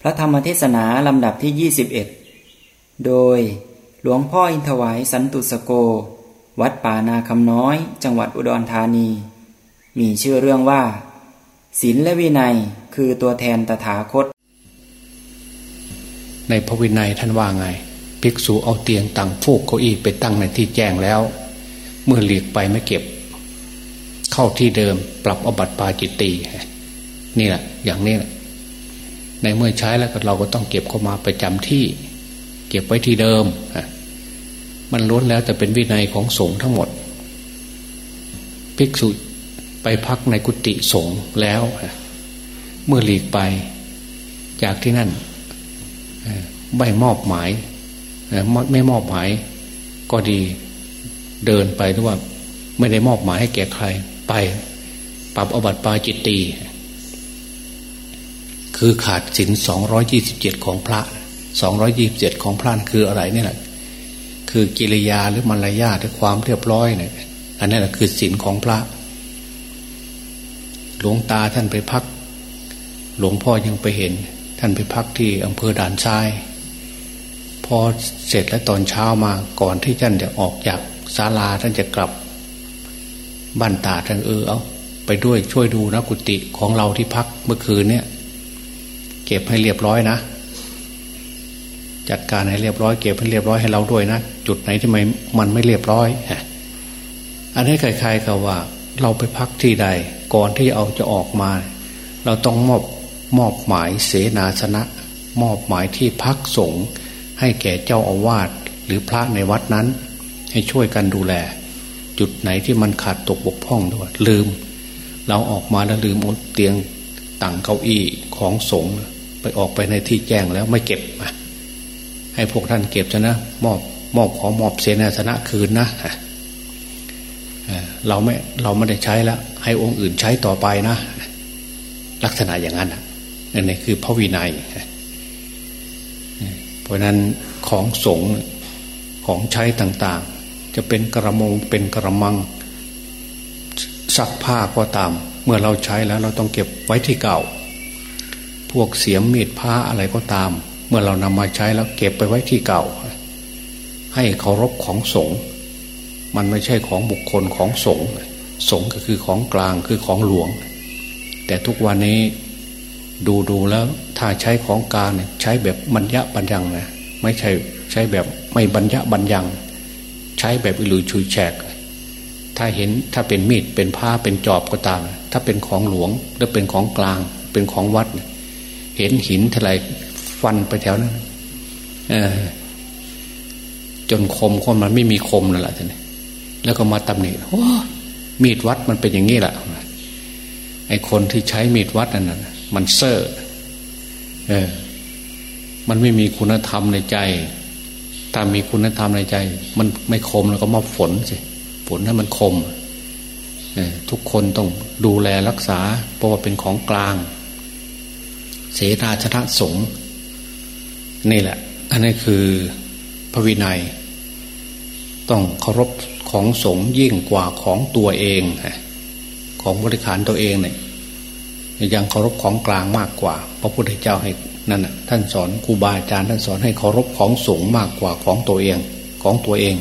พระธรรมเทศนาลำดับที่ 21 โดยหลวงพ่ออินทวายสันตุสโก วัดป่านาคำน้อย จังหวัดอุดรธานี มีชื่อเรื่องว่า ศีลและวินัยคือตัวแทนตถาคต ในพระวินัยท่านว่าไง ภิกษุเอาเตียงตั้งฟูกเก้าอี้ไปตั้งในที่แจ้งแล้ว เมื่อหลีกไปไม่เก็บ เข้าที่เดิมปรับอบัติปาจิตตีนี่แหละอย่างนี้แหละ ในเมื่อใช้แล้วเราก็ต้องเก็บเข้ามาประจำที่ เก็บไว้ที่เดิม มันล้วนแล้วแต่เป็นวินัยของสงฆ์ทั้งหมด ภิกษุไปพักในกุฏิสงฆ์แล้ว เมื่อหลีกไป จากที่นั่นไม่มอบหมาย ไม่มอบหมายก็ดีเดินไปหรือว่า ไม่ได้มอบหมายให้แก่ใคร ไป ปรับอบัติปาจิตตี คือขาดสินสองร้อยี่สิบเจ็ดของพระสองร้อยี่สิบเจ็ดของพระคืออะไรนี่แหละคือกิริยาหรือมารยาทหรือความเรียบร้อยเนี่ยอันนี้แหละคือสินของพระ หลวงตาท่านไปพัก หลวงพ่อยังไปเห็น ท่านไปพักที่อำเภอด่านชาย พอเสร็จแล้วตอนเช้ามาก่อนที่ท่านจะออกจากศาลาท่านจะกลับบ้านตาท่านเออเอาไปด้วยช่วยดูนะกุฏิของเราที่พักเมื่อคืนเนี่ย เก็บให้เรียบร้อยนะ จัดการให้เรียบร้อย เก็บให้เรียบร้อยให้เราด้วยนะจุดไหนที่มันมันไม่เรียบร้อยอันนี้ใครๆก็ว่า เราไปพักที่ใด ก่อนที่เอาจะออกมา เราต้องมอบมอบหมายเสนาสนะ มอบหมายที่พักสงฆ์ให้แก่เจ้าอาวาสหรือพระในวัดนั้น ให้ช่วยกันดูแล จุดไหนที่มันขาดตกบกพร่องด้วยลืม เราออกมาแล้วลืมเตียงตั้งเก้าอี้ของสงฆ์ ไปออกไปในที่แจ้งแล้วไม่เก็บให้พวกท่านเก็บซะนะมอบมอบขอมอบเสนาสนะคืนนะเราไม่เราไม่ได้ใช้แล้วให้องค์อื่นใช้ต่อไปนะ ลักษณะอย่างนั้นนั่นนี่คือพระวินัย เพราะนั้นของสงของใช้ต่างๆ จะเป็นกระมงเป็นกระมังซักผ้าก็ตาม เมื่อเราใช้แล้วเราต้องเก็บไว้ที่เก่า พวกเสียมมีดผ้าอะไรก็ตาม เมื่อเรานำมาใช้แล้วเก็บไปไว้ที่เก่า ให้เคารพของสงฆ์มันไม่ใช่ของบุคคลของสงฆ์สงฆ์ก็คือของกลางคือของหลวง แต่ทุกวันนี้ดูดูแล้วถ้าใช้ของกลางเนี่ยใช้แบบบรรยะบรรยังนะไม่ใช่ใช้แบบไม่บรรยะบรรยัง ใช้แบบอิลุยชุยแฉก ถ้าเห็นถ้าเป็นมีดเป็นผ้าเป็นจอบก็ตาม ถ้าเป็นของหลวงหรือเป็นของกลางเป็นของวัดเเห็นหินทลายฟันไปแถวนั้นจนคมคนมันไม่มีคมนั่นแหละท่านแล้วก็มาตำหนิโอ้มีดวัดมันเป็นอย่างนี้แหละไอคนที่ใช้มีดวัดนั่นมันเซ่อเออ มันไม่มีคุณธรรมในใจ ถ้ามีคุณธรรมในใจ มันไม่คมแล้วก็มาฝนสิฝนให้มันคมทุกคนต้องดูแลรักษา เพราะว่าเป็นของกลาง เสนาชนะสงฆ์นี่แหละ อันนี้คือพระวินัย ต้องเคารพของสงฆ์ยิ่งกว่าของตัวเอง ของบริขารตัวเองเนี่ยยังเคารพของกลางมากกว่า พระพุทธเจ้าให้นั่นท่านสอนครูบาอาจารย์ท่านสอนให้เคารพของสงฆ์มากกว่าของตัวเอง ของตัวเอง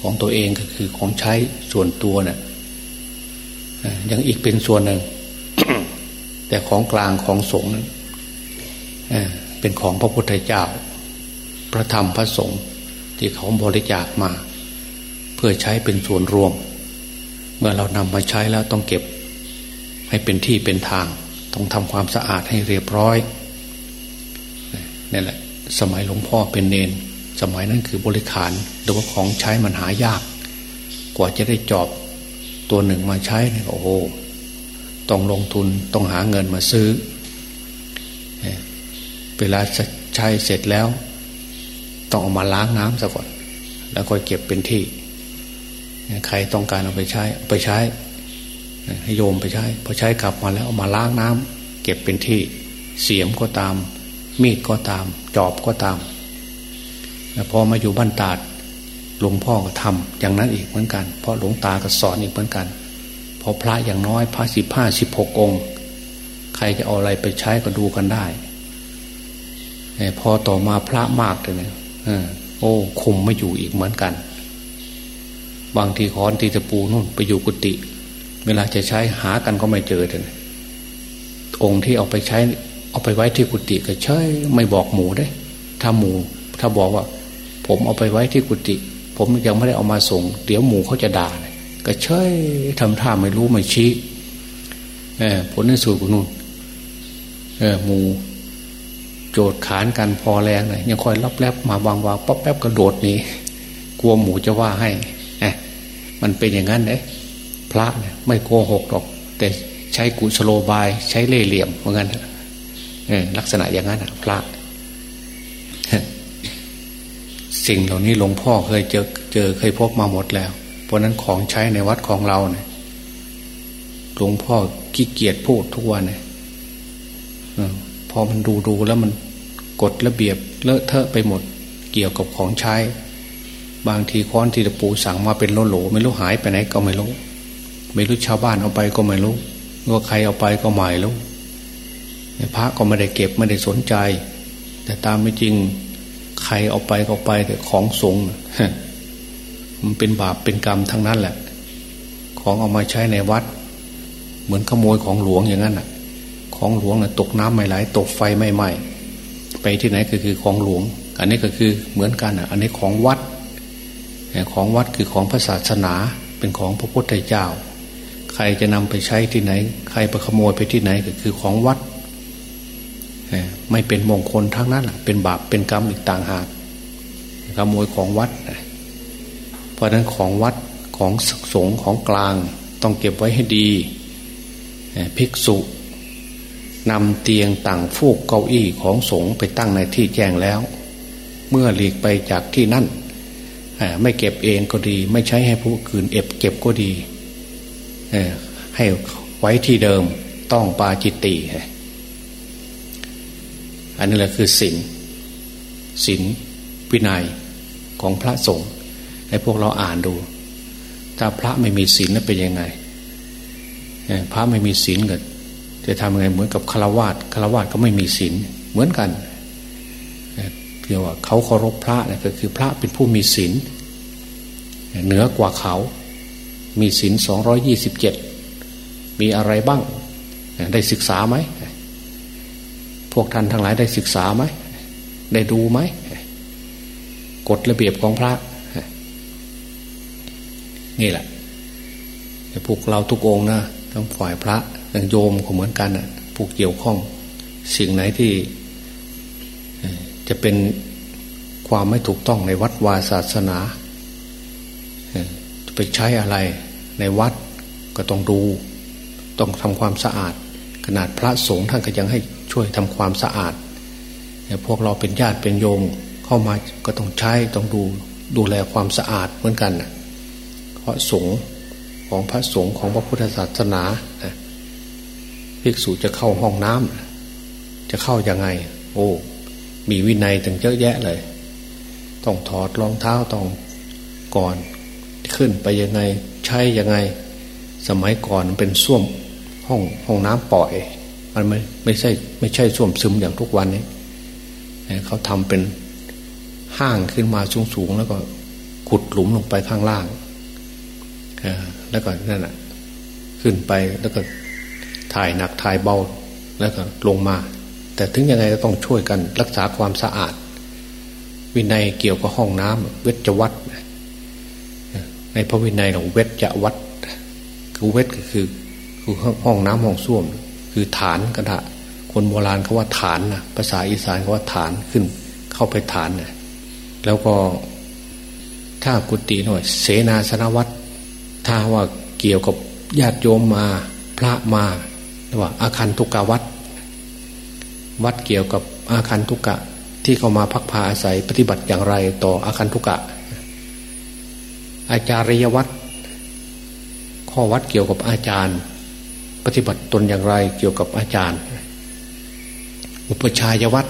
ของตัวเองก็คือของใช้ส่วนตัวเนี่ยยังอีกเป็นส่วนหนึ่ง แต่ของกลางของสงฆ์นั้นเป็นของพระพุทธเจ้า พระธรรมพระสงฆ์ที่เขาบริจาคมา เพื่อใช้เป็นส่วนรวม เมื่อเรานำมาใช้แล้วต้องเก็บ ให้เป็นที่เป็นทาง ต้องทำความสะอาดให้เรียบร้อยนี่แหละ สมัยหลวงพ่อเป็นเนน สมัยนั้นคือบริขารหรือว่าของใช้มันหายาก กว่าจะได้จอบตัวหนึ่งมาใช้นี่โอ้โห ต้องลงทุนต้องหาเงินมาซื้อ เวลาใช้เสร็จแล้ว ต้องเอามาล้างน้ำซะก่อน แล้วก็เก็บเป็นที่ ใครต้องการเอาไปใช้ไปใช้ ให้โยมไปใช้ พอใช้กลับมาแล้วเอามาล้างน้ำเก็บเป็นที่ เสียมก็ตาม มีดก็ตาม จอบก็ตามแล้วพอมาอยู่บ้านตาดหลวงพ่อก็ทำอย่างนั้นอีกเหมือนกัน เพราะหลวงตาก็สอนอีกเหมือนกัน พอพระอย่างน้อยพระสิบห้าสิบหกองค์ ใครจะเอาอะไรไปใช้ก็ดูกันได้พอต่อมาพระมากเลยเนี่ยโอ้คุมไม่อยู่อีกเหมือนกัน บางทีค้อนทีตะปูนู่นไปอยู่กุฏิเวลาจะใช้หากันก็ไม่เจอเลยองค์ที่เอาไปใช้ เอาไปไว้ที่กุฏิก็ใช่ไม่บอกหมูได้ ถ้าหมูถ้าบอกว่า ผมเอาไปไว้ที่กุฏิผมยังไม่ได้เอามาส่ง เดี๋ยวหมูเขาจะด่า ก็เชยทำท่าไม่รู้ไม่ชี้ผลในสุดกุนู่นหมูโจดขานกันพอแรงเลยยังคอยรับแลบมาบางวางป๊อปแป๊บกระโดดนี้กลัวหมูจะว่าให้มันเป็นอย่างนั้นเลยพระเนี่ยไม่โกหกหรอก แต่ใช้กุศโลบาย ใช้เล่เหลี่ยมเหมือนกันลักษณะอย่างนั้นพระสิ่งเหล่านี้หลวงพ่อเคยเจอเจอเคยพบมาหมดแล้ว ราะนั้นของใช้ในวัดของเราเนี่ยหลวงพ่อขี้เกียจพูดทุกวันเนี่ยพอมันดูดูแล้วมันกฎระเบียบเลอะเทอะไปหมดเกี่ยวกับของใช้ บางทีค้อนที่ตะปูสั่งมาเป็นโลโหลไม่รู้หายไปไหนก็ไม่รู้ ไม่รู้ชาวบ้านเอาไปก็ไม่รู้ว่าใครเอาไปก็ไม่รู้พระก็ไม่ได้เก็บไม่ได้สนใจ แต่ตามไม่จริงใครเอาไปก็ไปแต่ของสง มันเป็นบาปเป็นกรรมทั้งนั้นแหละ ของเอามาใช้ในวัด เหมือนขโมยของหลวงอย่างนั้นอะ ของหลวงน่ะตกน้ำไม่ไหลตกไฟไม่ไหม้ไปที่ไหนก็คือของหลวง อันนี้ก็คือเหมือนกันอะ อันนี้ของวัดของวัดคือของพระศาสนาเป็นของพระพุทธเจ้า ใครจะนำไปใช้ที่ไหน ใครไปขโมยไปที่ไหนก็คือของวัดไม่เป็นมงคลทั้งนั้นเป็นบาปเป็นกรรมอีกต่างหากขโมยของวัด เพราะนั้นของวัดของสงฆ์ของกลางต้องเก็บไว้ให้ดีภิกษุนำเตียงต่างฟูกเก้าอี้ของสงฆ์ไปตั้งในที่แจ้งแล้ว เมื่อหลีกไปจากที่นั่นไม่เก็บเองก็ดี ไม่ใช้ให้ผู้อื่นเอบเก็บก็ดีให้ไว้ที่เดิมต้องปาจิตติอันนี้แหละคือศีลศีลวินัยของพระสงฆ์ ให้พวกเราอ่านดู ถ้าพระไม่มีศีลนั้นเป็นยังไงพระไม่มีศีลก็จะทำยังไงเหมือนกับฆราวาสฆราวาสก็ไม่มีศีลเหมือนกันเพียงว่าเขาเคารพพระเนี่ยก็คือพระเป็นผู้มีศีลเหนือกว่าเขา มีศีลสองร้อยี่สิบเจ็ดมีอะไรบ้าง ได้ศึกษาไหม พวกท่านทั้งหลายได้ศึกษาไหม ได้ดูไหม กฎระเบียบของพระ นี่แหละพวกเราทุกองนะทั้งฝ่ายพระทั้งโยมก็เหมือนกันนะผูกเกี่ยวข้อง สิ่งไหนที่จะเป็นความไม่ถูกต้องในวัดวาศาสนาจะไปใช้อะไรในวัดก็ต้องดู ต้องทำความสะอาด ขนาดพระสงฆ์ท่านก็ยังให้ช่วยทำความสะอาดพวกเราเป็นญาติเป็นโยมเข้ามาก็ต้องใช้ต้องดูดูแลความสะอาดเหมือนกันเพราะสงฆ์ของพระสงฆ์ของพระพุทธศาสนาภิกษุจะเข้าห้องน้ำจะเข้ายังไง โอ้ มีวินัยถึงเยอะแยะเลย ต้องถอดรองเท้าต้องก่อนขึ้นไปยังไง ใช้ยังไง สมัยก่อนเป็นส้วมห้องห้องน้ำปล่อย มันไม่ไม่ใช่ไม่ใช่ส้วมซึมอย่างทุกวันนี้เขาทำเป็นห้างขึ้นมาสูงๆแล้วก็ขุดหลุมลงไปข้างล่าง แล้วก็นั่นแหะขึ้นไปแล้วก็ถ่ายหนักถ่ายเบาแล้วก็ลงมา แต่ถึงยังไงก็ต้องช่วยกันรักษาความสะอาด วินัยเกี่ยวกับห้องน้ำเวชวัดในพระวินัยของเวชวัดคือเวชก็คือคือห้องน้ำห้องส้วม คือฐานกระดาคนโบราณเขาว่าฐานนะภาษาอีสานเขาว่าฐานขึ้น เข้าไปฐานนะแล้วก็ถ้ากุฏิหน่อย เสนาสนวัต ถ้าว่าเกี่ยวกับญาติโยมมาพระมาว่าอาคันทุกาวัด วัดเกี่ยวกับอาคันทุกะที่เขามาพักพาอาศัยปฏิบัติอย่างไรต่ออาคันทุกะ อาจารยวัดข้อวัดเกี่ยวกับอาจารย์ ปฏิบัติตนอย่างไรเกี่ยวกับอาจารย์ อุปชายวัด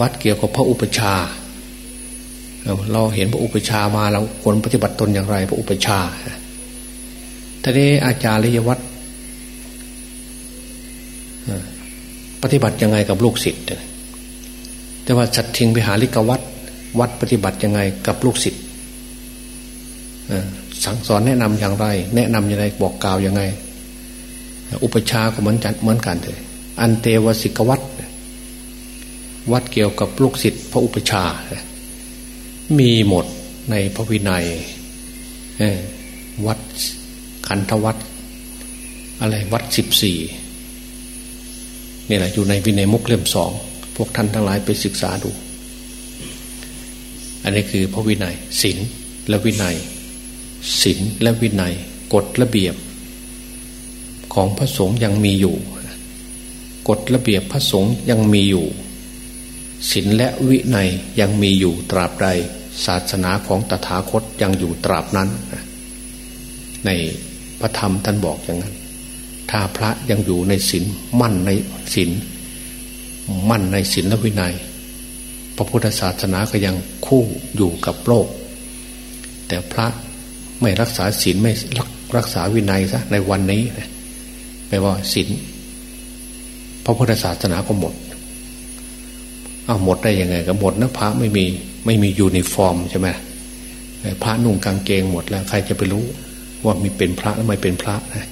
วัดเกี่ยวกับพระอุปชา เราเห็นพระอุปชามาเราควรปฏิบัติตนอย่างไร พระอุปชาทีนี้อาจารย์ริยวัดปฏิบัติยังไงกับลูกศิษย์แต่ว่าสัตทิงไปหาลิกวัดวัดปฏิบัติยังไงกับลูกศิษย์สั่งสอนแนะนำอย่างไร แนะนำอย่างไรบอกกล่าวยังไง อุปชาก็เหมือนกันเหมือนกันเลยอันเตวสิกวัดวัดเกี่ยวกับลูกศิษย์พระอุปชา มีหมดในพระวินัยวัดขันธวัดอะไรวัดสิบสี่นี่แหละอยู่ในวินัยมุกเล่มสองพวกท่านทั้งหลายไปศึกษาดู อันนี้คือพระวินัยศีลและวินัยศีลและวินัยกฎระเบียบ ของพระสงฆ์ยังมีอยู่ กฎระเบียบพระสงฆ์ยังมีอยู่ศีลและวินัยยังมีอยู่ตราบใด ศาสนาของตถาคตยังอยู่ตราบนั้น ในพระธรรมท่านบอกอย่างนั้น ถ้าพระยังอยู่ในศีลมั่นในศีลมั่นในศีลและวินัย พระพุทธศาสนาก็ยังคู่อยู่กับโลก แต่พระไม่รักษาศีลไม่รักษาวินัยซะในวันนี้แปลว่าศีลพระพุทธศาสนาก็หมดเอาหมดได้ยังไงก็หมดนะพระไม่มี ไม่มียูนิฟอร์มใช่ไหมพระนุ่งกางเกงหมดแล้ว ใครจะไปรู้ว่ามีเป็นพระหรือไม่เป็นพระนะ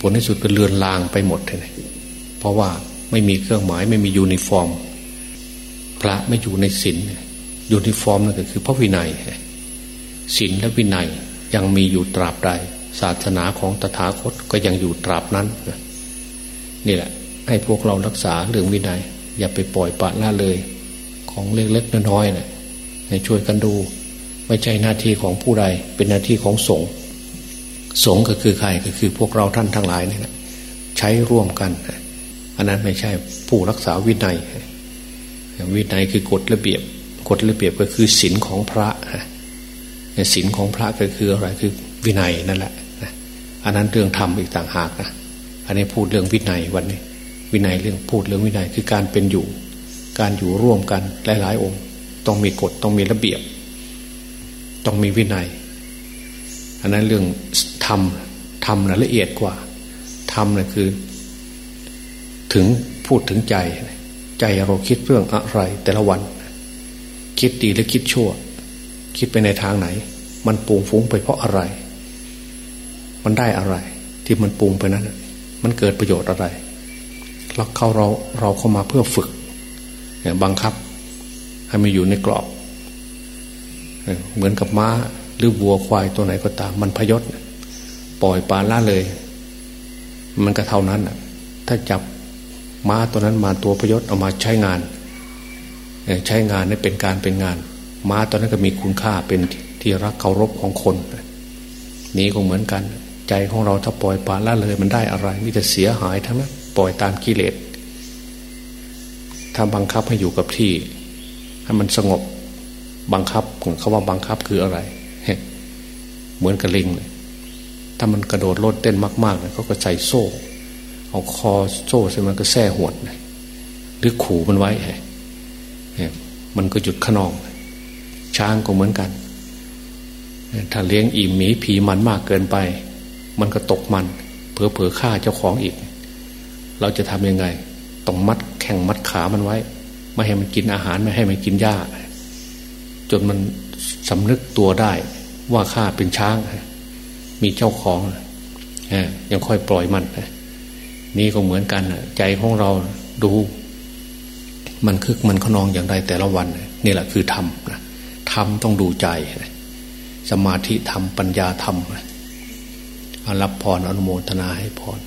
ผลที่สุดก็นเลือนลางไปหมดเลยเพราะว่าไม่มีเครื่องหมายไม่มียูนิฟอร์ม พระไม่อยู่ในศีลยูนิฟอร์มนั่นก็คือพระวินัยศีลและวินัยยังมีอยู่ตราบใดศาสนาของตถาคตก็ยังอยู่ตราบนั้นนี่แหละ ให้พวกเรารักษาเรื่องวินัย อย่าไปปล่อยปละละเลย ของเล็กๆน้อยๆนะ ให้ช่วยกันดู ไม่ใช่หน้าที่ของผู้ใด เป็นหน้าที่ของสงฆ์สงฆ์ก็คือใครก็คือพวกเราท่านทั้งหลายนี่แหละใช้ร่วมกัน อันนั้นไม่ใช่ผู้รักษาวินัย วินัยคือกฎระเบียบ กฎระเบียบก็คือศีลของพระศีลของพระก็คืออะไรคือวินัยนั่นแหละอันนั้นเรื่องธรรมอีกต่างหากนะอันนี้พูดเรื่องวินัยวันนี้ วินัยเรื่องพูดเรื่องวินัยคือการเป็นอยู่ การอยู่ร่วมกันหลายๆองค์ ต้องมีกฎต้องมีระเบียบ ต้องมีวินัย อันนั้นเรื่องธรรมธรรมนะละเอียดกว่าธรรมนะคือ ถึงพูดถึงใจ ใจเราคิดเรื่องอะไร แต่ละวัน คิดดีหรือคิดชั่ว คิดไปในทางไหน มันปูงฟุ้งไปเพราะอะไร มันได้อะไร ที่มันปูงไปนั้นมันเกิดประโยชน์อะไรเราเข้าเราเราเข้ามาเพื่อฝึกบังคับ ให้มันอยู่ในกรอบเหมือนกับม้า หรือวัวควายตัวไหนก็ตาม มันพยศปล่อยปลาล่าเลย มันก็เท่านั้นถ้าจับม้าตัวนั้นมาตัวพยศเอามาใช้งาน ใช้งานนี่เป็นการเป็นงาน ม้าตัวนั้นก็มีคุณค่าเป็นที่รักเคารพของคนนี้ก็เหมือนกัน ใจของเราถ้าปล่อยปละละเลยมันได้อะไรมิจะเสียหายทั้งนั้นปล่อยตามกิเลสถ้าบังคับให้อยู่กับที่ ให้มันสงบบังคับเขาว่าบังคับคืออะไร เหมือนกระลิงเลยถ้ามันกระโดดโลดเต้นมากๆเนี่ยเขาก็ใส่โซ่ เอาคอโซ่ใช่มันก็แส่หวดหรือขู่มันไว้มันก็หยุดขนอง ช้างก็เหมือนกัน ถ้าเลี้ยงอิ่มหมีผีมันมากเกินไป มันก็ตกมันเผลอเผลอฆ่าเจ้าของอีก เราจะทำยังไง ต้องมัดแข่งมัดขามันไว้ ไม่ให้มันกินอาหารไม่ให้มันกินหญ้า จนมันสำนึกตัวได้ว่าข้าเป็นช้าง มีเจ้าของยังค่อยปล่อยมันนี่ก็เหมือนกันใจของเราดู มันคึกมันขนองอย่างไรแต่ละวันนี่แหละคือธรรมนะธรรมต้องดูใจ สมาธิธรรมปัญญาธรรมรับพรอนุโมทนาให้พร